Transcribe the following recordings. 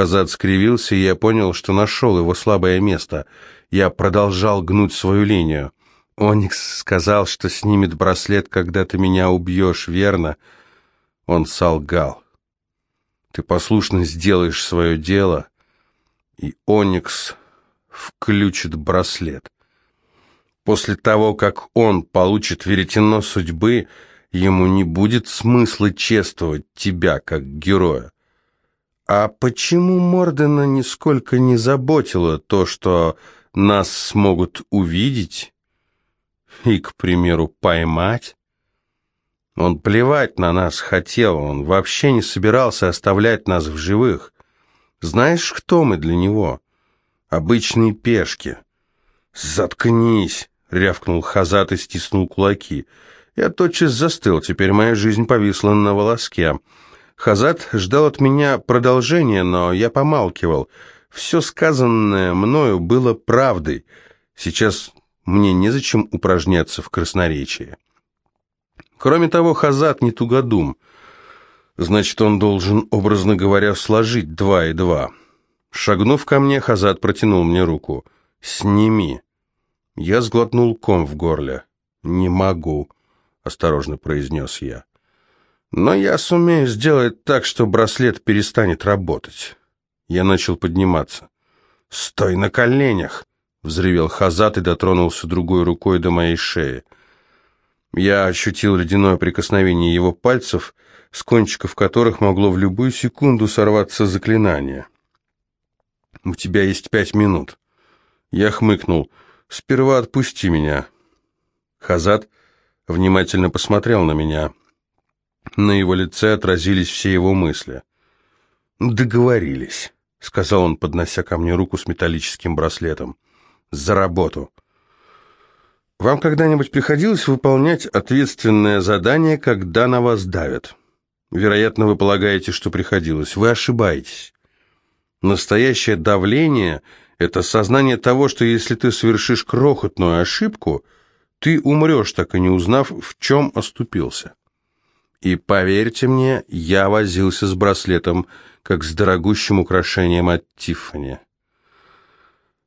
Хазад скривился, и я понял, что нашел его слабое место. Я продолжал гнуть свою линию. «Оникс сказал, что снимет браслет, когда ты меня убьешь, верно?» Он солгал. «Ты послушно сделаешь свое дело, и Оникс включит браслет. После того, как он получит веретено судьбы, ему не будет смысла чествовать тебя как героя. А почему Мордена нисколько не заботило то, что нас смогут увидеть и, к примеру, поймать? Он плевать на нас хотел, он вообще не собирался оставлять нас в живых. Знаешь, кто мы для него? Обычные пешки. «Заткнись!» — рявкнул Хазат и стиснул кулаки. Я тотчас застыл, теперь моя жизнь повисла на волоске. Хазат ждал от меня продолжения, но я помалкивал. Все сказанное мною было правдой. Сейчас мне незачем упражняться в красноречии. Кроме того, Хазат не тугодум. Значит, он должен, образно говоря, сложить два и два. Шагнув ко мне, Хазат протянул мне руку. «Сними». Я сглотнул ком в горле. «Не могу», — осторожно произнес я. «Но я сумею сделать так, что браслет перестанет работать». Я начал подниматься. «Стой на коленях!» — взревел Хазат и дотронулся другой рукой до моей шеи. Я ощутил ледяное прикосновение его пальцев, с кончиков которых могло в любую секунду сорваться заклинание. «У тебя есть пять минут». Я хмыкнул. «Сперва отпусти меня». Хазат внимательно посмотрел на меня. На его лице отразились все его мысли. «Договорились», — сказал он, поднося ко мне руку с металлическим браслетом. «За работу». «Вам когда-нибудь приходилось выполнять ответственное задание, когда на вас давят?» «Вероятно, вы полагаете, что приходилось. Вы ошибаетесь. Настоящее давление – это сознание того, что если ты совершишь крохотную ошибку, ты умрешь, так и не узнав, в чем оступился. И поверьте мне, я возился с браслетом, как с дорогущим украшением от Тиффани.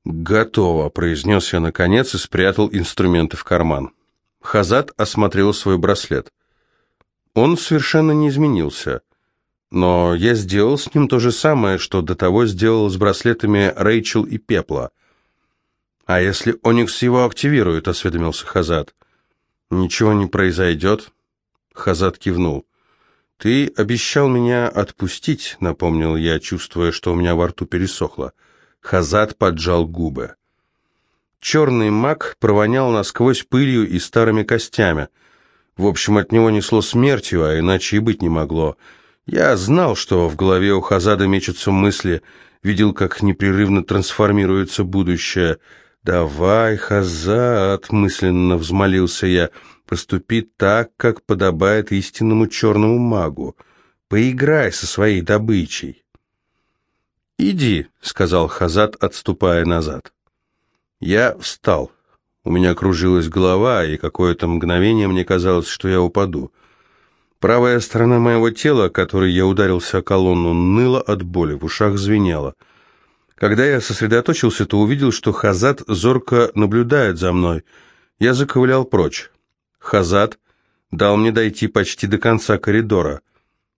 «Готово», — произнес я наконец и спрятал инструменты в карман. Хазат осмотрел свой браслет. Он совершенно не изменился — но я сделал с ним то же самое, что до того сделал с браслетами Рэйчел и Пепла. «А если Оникс его активирует?» — осведомился Хазат. «Ничего не произойдет?» Хазат кивнул. «Ты обещал меня отпустить», — напомнил я, чувствуя, что у меня во рту пересохло. Хазат поджал губы. Черный маг провонял насквозь пылью и старыми костями. В общем, от него несло смертью, а иначе и быть не могло. Я знал, что в голове у Хазада мечутся мысли, видел, как непрерывно трансформируется будущее. «Давай, Хазад», — мысленно взмолился я, — «поступи так, как подобает истинному черному магу. Поиграй со своей добычей». «Иди», — сказал Хазад, отступая назад. Я встал. У меня кружилась голова, и какое-то мгновение мне казалось, что я упаду. Правая сторона моего тела, которой я ударился о колонну, ныла от боли, в ушах звенело. Когда я сосредоточился, то увидел, что Хазат зорко наблюдает за мной. Я заковылял прочь. Хазат дал мне дойти почти до конца коридора.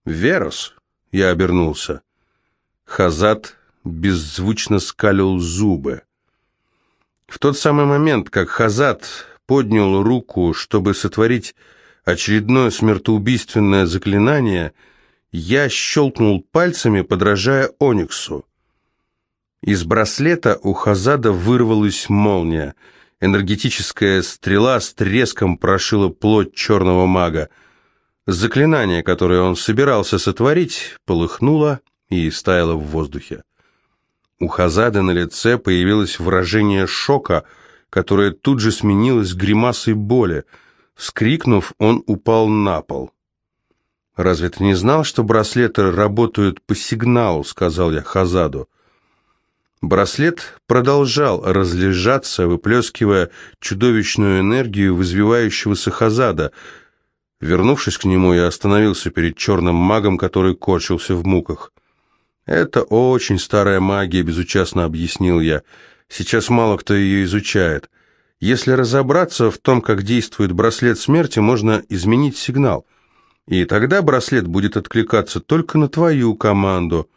«Верос!» — я обернулся. Хазат беззвучно скалил зубы. В тот самый момент, как Хазат поднял руку, чтобы сотворить очередное смертоубийственное заклинание, я щелкнул пальцами, подражая Ониксу. Из браслета у Хазада вырвалась молния. Энергетическая стрела с треском прошила плоть черного мага. Заклинание, которое он собирался сотворить, полыхнуло и стаяло в воздухе. У Хазада на лице появилось выражение шока, которое тут же сменилось гримасой боли – Вскрикнув, он упал на пол. «Разве ты не знал, что браслеты работают по сигналу?» — сказал я Хазаду. Браслет продолжал разлежаться, выплескивая чудовищную энергию в извивающегося Хазада. Вернувшись к нему, я остановился перед черным магом, который корчился в муках. «Это очень старая магия», — безучастно объяснил я. «Сейчас мало кто ее изучает. Если разобраться в том, как действует браслет смерти, можно изменить сигнал. И тогда браслет будет откликаться только на твою команду,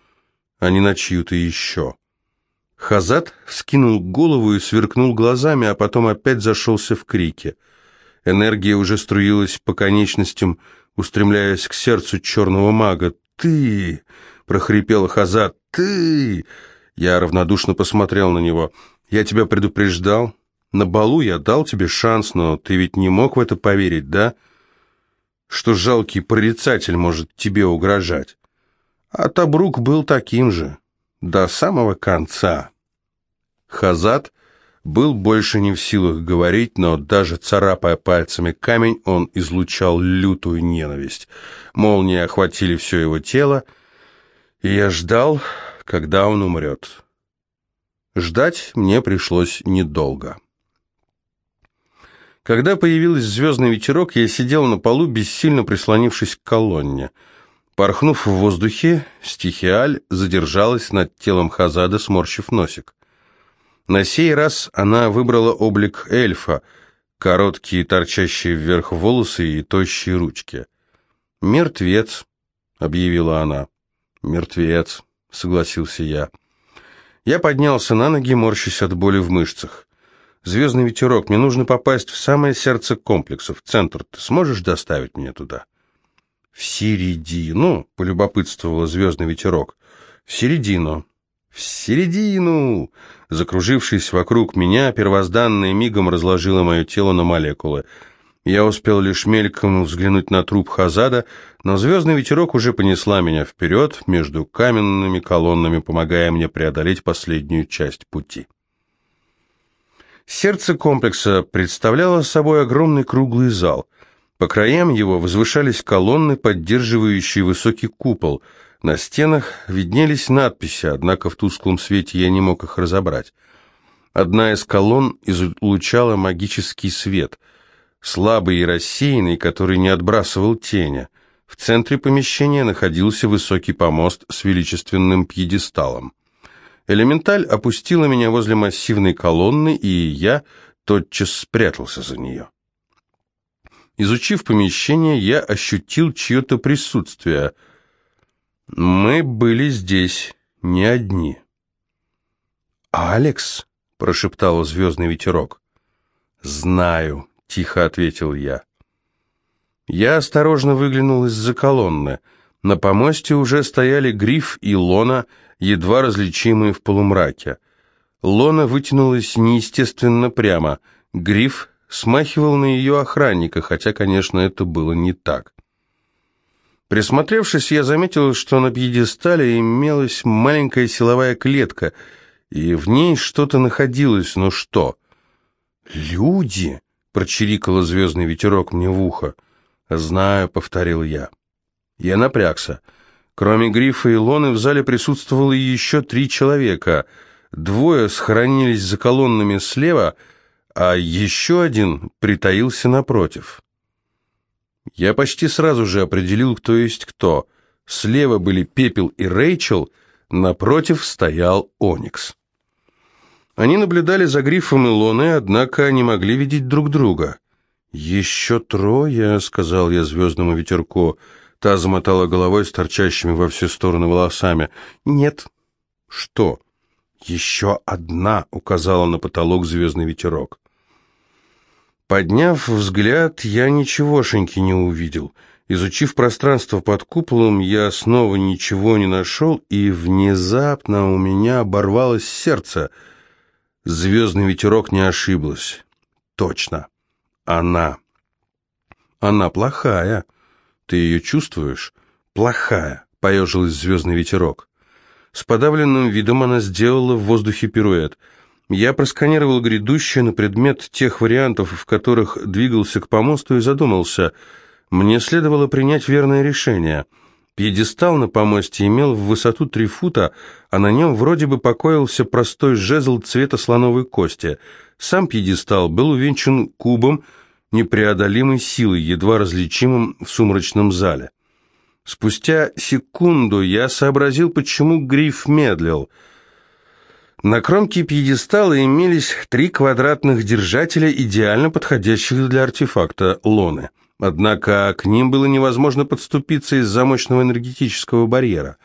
а не на чью-то еще». Хазат вскинул голову и сверкнул глазами, а потом опять зашелся в крике. Энергия уже струилась по конечностям, устремляясь к сердцу черного мага. «Ты!» — прохрипел Хазат. «Ты!» Я равнодушно посмотрел на него. «Я тебя предупреждал. На балу я дал тебе шанс, но ты ведь не мог в это поверить, да? Что жалкий прорицатель может тебе угрожать. А Табрук был таким же» до самого конца. Хазат был больше не в силах говорить, но даже царапая пальцами камень, он излучал лютую ненависть. Молнии охватили все его тело, и я ждал, когда он умрет. Ждать мне пришлось недолго. Когда появился звездный ветерок, я сидел на полу, бессильно прислонившись к колонне — Порхнув в воздухе, стихиаль задержалась над телом Хазада, сморщив носик. На сей раз она выбрала облик эльфа, короткие торчащие вверх волосы и тощие ручки. «Мертвец», — объявила она. «Мертвец», — согласился я. Я поднялся на ноги, морщась от боли в мышцах. «Звездный ветерок, мне нужно попасть в самое сердце комплекса, в центр. Ты сможешь доставить меня туда?» «В середину», — полюбопытствовала звездный ветерок. «В середину». «В середину!» Закружившись вокруг меня, первозданная мигом разложила мое тело на молекулы. Я успел лишь мельком взглянуть на труп Хазада, но звездный ветерок уже понесла меня вперед между каменными колоннами, помогая мне преодолеть последнюю часть пути. Сердце комплекса представляло собой огромный круглый зал — по краям его возвышались колонны, поддерживающие высокий купол. На стенах виднелись надписи, однако в тусклом свете я не мог их разобрать. Одна из колонн излучала магический свет, слабый и рассеянный, который не отбрасывал теня. В центре помещения находился высокий помост с величественным пьедесталом. Элементаль опустила меня возле массивной колонны, и я тотчас спрятался за нее. Изучив помещение, я ощутил чье-то присутствие. Мы были здесь не одни. «Алекс?» — прошептал звездный ветерок. «Знаю», — тихо ответил я. Я осторожно выглянул из-за колонны. На помосте уже стояли Гриф и Лона, едва различимые в полумраке. Лона вытянулась неестественно прямо. Гриф смахивал на ее охранника, хотя, конечно, это было не так. Присмотревшись, я заметил, что на пьедестале имелась маленькая силовая клетка, и в ней что-то находилось, но что? «Люди!» — прочирикало звездный ветерок мне в ухо. «Знаю», — повторил я. Я напрягся. Кроме Грифа и Лоны в зале присутствовало еще три человека. Двое схоронились за колоннами слева — а еще один притаился напротив. Я почти сразу же определил, кто есть кто. Слева были Пепел и Рэйчел, напротив стоял Оникс. Они наблюдали за Грифом и Лоной, однако не могли видеть друг друга. «Еще трое», — сказал я звездному ветерку. Та замотала головой с торчащими во все стороны волосами. «Нет». «Что?» «Еще одна», — указала на потолок звездный ветерок. Подняв взгляд, я ничегошеньки не увидел. Изучив пространство под куполом, я снова ничего не нашел, и внезапно у меня оборвалось сердце. Звездный ветерок не ошиблась. Точно. Она. Она плохая. Ты ее чувствуешь? Плохая, поежилась звездный ветерок. С подавленным видом она сделала в воздухе пируэт — я просканировал грядущее на предмет тех вариантов, в которых двигался к помосту, и задумался. Мне следовало принять верное решение. Пьедестал на помосте имел в высоту три фута, а на нем вроде бы покоился простой жезл цвета слоновой кости. Сам пьедестал был увенчан кубом непреодолимой силой, едва различимым в сумрачном зале. Спустя секунду я сообразил, почему гриф медлил. На кромке пьедестала имелись три квадратных держателя, идеально подходящих для артефакта лоны. Однако к ним было невозможно подступиться из-за мощного энергетического барьера.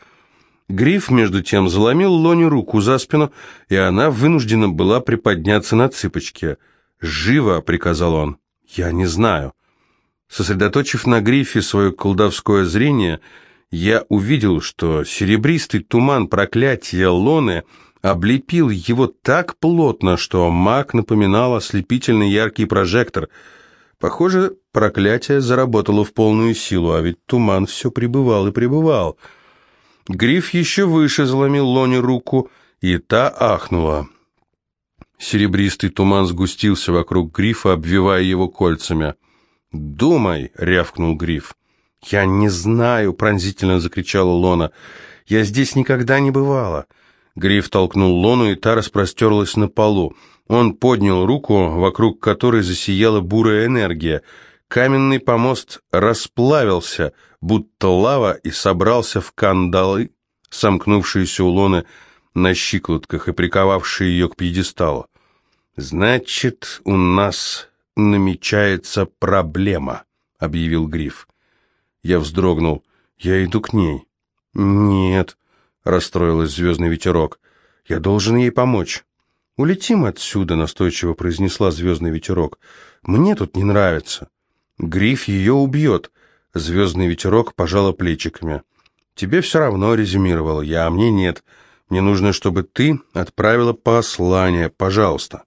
Гриф, между тем, заломил Лоне руку за спину, и она вынуждена была приподняться на цыпочки. «Живо!» — приказал он. «Я не знаю». Сосредоточив на грифе свое колдовское зрение, я увидел, что серебристый туман проклятия Лоны облепил его так плотно, что маг напоминал ослепительный яркий прожектор. Похоже, проклятие заработало в полную силу, а ведь туман все пребывал и пребывал. Гриф еще выше заломил Лоне руку, и та ахнула. Серебристый туман сгустился вокруг грифа, обвивая его кольцами. «Думай!» — рявкнул Гриф. «Я не знаю!» — пронзительно закричала Лона. «Я здесь никогда не бывала!» Гриф толкнул Лону, и та распростерлась на полу. Он поднял руку, вокруг которой засияла бурая энергия. Каменный помост расплавился, будто лава, и собрался в кандалы, сомкнувшиеся у Лоны на щиколотках и приковавшие ее к пьедесталу. «Значит, у нас намечается проблема», — объявил Гриф. Я вздрогнул. «Я иду к ней». «Нет», — расстроилась звездный ветерок. «Я должен ей помочь». «Улетим отсюда», — настойчиво произнесла звездный ветерок. «Мне тут не нравится». «Гриф ее убьет», — звездный ветерок пожала плечиками. «Тебе все равно», — резюмировал я, — «а мне нет. Мне нужно, чтобы ты отправила послание, пожалуйста».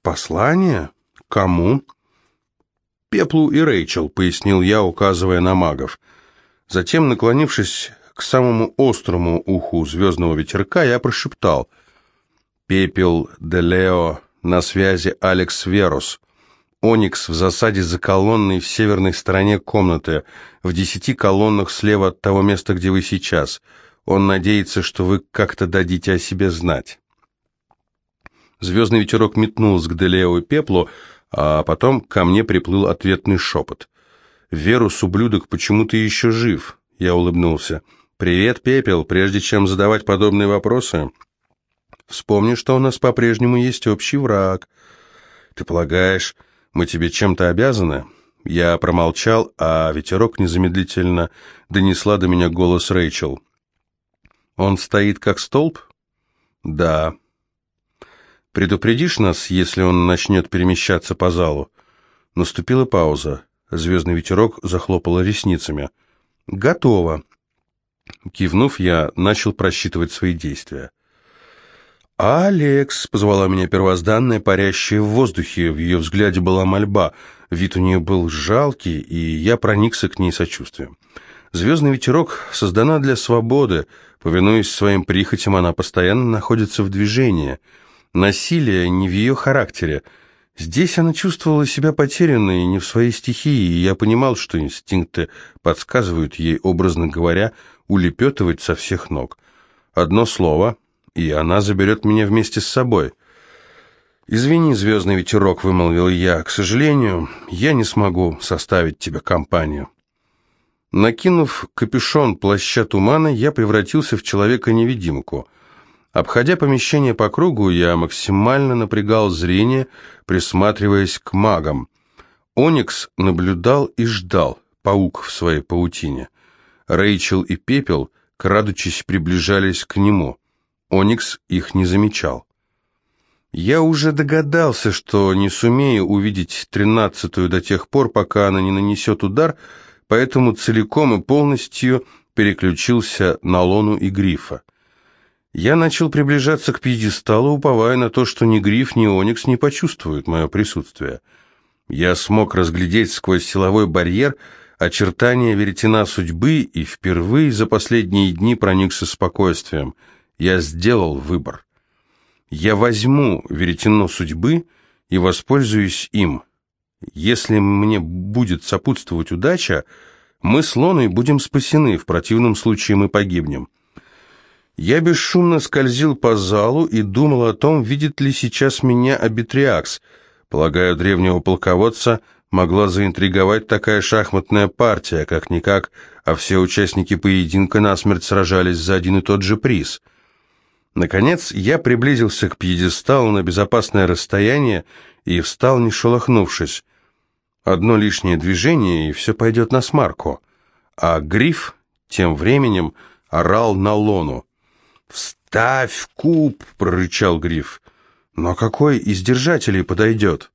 «Послание?» «Кому?» «Пеплу и Рэйчел», — пояснил я, указывая на магов. Затем, наклонившись к самому острому уху звездного ветерка, я прошептал. «Пепел, Делео, на связи Алекс Верус. Оникс в засаде за колонной в северной стороне комнаты, в десяти колоннах слева от того места, где вы сейчас. Он надеется, что вы как-то дадите о себе знать». Звездный ветерок метнулся к Делео и Пеплу, а потом ко мне приплыл ответный шепот. «Верус, ублюдок, почему ты еще жив?» Я улыбнулся. «Привет, Пепел. Прежде чем задавать подобные вопросы, вспомни, что у нас по-прежнему есть общий враг. Ты полагаешь, мы тебе чем-то обязаны?» Я промолчал, а ветерок незамедлительно донесла до меня голос Рэйчел. «Он стоит как столб?» «Да». «Предупредишь нас, если он начнет перемещаться по залу?» Наступила пауза. Звездный ветерок захлопала ресницами. «Готово». Кивнув, я начал просчитывать свои действия. «Алекс!» — позвала меня первозданная, парящая в воздухе. В ее взгляде была мольба. Вид у нее был жалкий, и я проникся к ней сочувствием. Звездный ветерок создана для свободы. Повинуясь своим прихотям, она постоянно находится в движении — Насилие не в ее характере. Здесь она чувствовала себя потерянной не в своей стихии, и я понимал, что инстинкты подсказывают ей, образно говоря, улепетывать со всех ног. Одно слово, и она заберет меня вместе с собой. «Извини, звездный ветерок», — вымолвил я, — «к сожалению, я не смогу составить тебе компанию». Накинув капюшон плаща тумана, я превратился в человека-невидимку — Обходя помещение по кругу, я максимально напрягал зрение, присматриваясь к магам. Оникс наблюдал и ждал, паук в своей паутине. Рэйчел и Пепел, крадучись, приближались к нему. Оникс их не замечал. Я уже догадался, что не сумею увидеть тринадцатую до тех пор, пока она не нанесет удар, поэтому целиком и полностью переключился на Лону и Грифа. Я начал приближаться к пьедесталу, уповая на то, что ни Гриф, ни Оникс не почувствуют мое присутствие. Я смог разглядеть сквозь силовой барьер очертания веретена судьбы и впервые за последние дни проникся спокойствием. Я сделал выбор. Я возьму веретено судьбы и воспользуюсь им. Если мне будет сопутствовать удача, мы с Лоной будем спасены, в противном случае мы погибнем. Я бесшумно скользил по залу и думал о том, видит ли сейчас меня Абитриакс. Полагаю, древнего полководца могла заинтриговать такая шахматная партия, как-никак, а все участники поединка насмерть сражались за один и тот же приз. Наконец, я приблизился к пьедесталу на безопасное расстояние и встал, не шелохнувшись. Одно лишнее движение, и все пойдет на смарку. А Гриф тем временем орал на лону. «Вставь куб!» — прорычал Гриф. «Но какой из держателей подойдет?»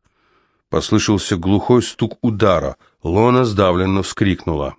Послышался глухой стук удара. Лона сдавленно вскрикнула.